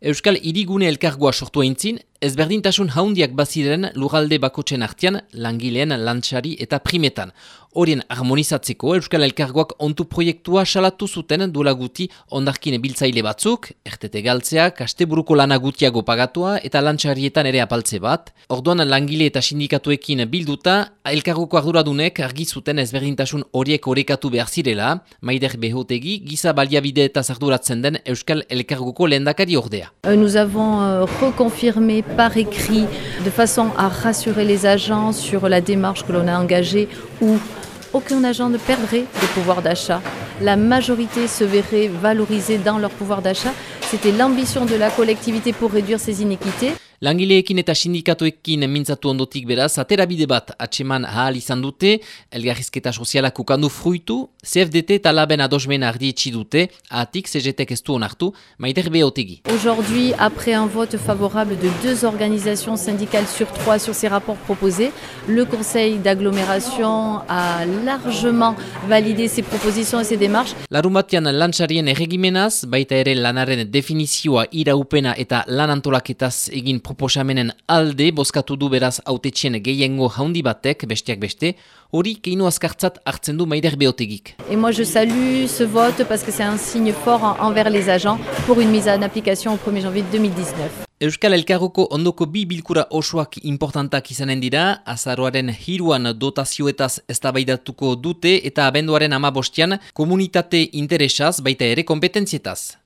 Euskal Irigune elkargoa sortu eintzin, ezberdintasun haundiak baziren lugalde bakotxen artian, langileen lantxari eta primetan. Horien harmonizatzeko Euskal Elkargoak ontu proiektua salatu zuten duela guti ondarkine biltzaile batzuk, ertete galtzea, kasteburuko lana gutiago pagatua eta lantxarietan ere apaltze bat. Orduan langile eta sindikatuekin bilduta, Elkargoko arduradunek argi zuten ezberdintasun horiek orekatu behar zirela, maider behotegi, giza baliabide eta zarduratzen den Euskal Elkargoko lehendakari ordea. Euh, nous avons euh, reconfirmé par écrit de façon à rassurer les agents sur la démarche que l'on a engagée où aucun agent ne perdrait de pouvoir d'achat. La majorité se verrait valorisée dans leur pouvoir d'achat. C'était l'ambition de la collectivité pour réduire ces inéquités. Langileekin eta sindikatuekin mintzatu ondotik beraz, aterabide bat atseman ahal izan dute, elgarrizketa sozialak ukandu fruitu, CFDT eta laben adosmen ardietxi dute, atik CGTek ez du onartu, maider behotegi. Aujourd'hui, après un vote favorable de deux organisations syndicales sur trois sur ces rapports proposés, le Conseil d'agglomération a largement validé ces propositions et ces démarches. Larumatian erregimenaz, baita ere lanaren definizioa iraupena eta lanantolaketaz egin proposamenen alde bozkatu du beraz autetxien gehiengo haundi batek bestiak beste, hori keinu azkartzat hartzen du maider beotegik. Et moi je salue ce vote parce que c'est un signe fort envers les agents pour une mise en application au 1er janvier 2019. Euskal Elkarroko ondoko bi bilkura osoak importantak izanen dira, azaroaren hiruan dotazioetaz eztabaidatuko dute eta abenduaren ama bostian komunitate interesaz baita ere kompetentzietaz.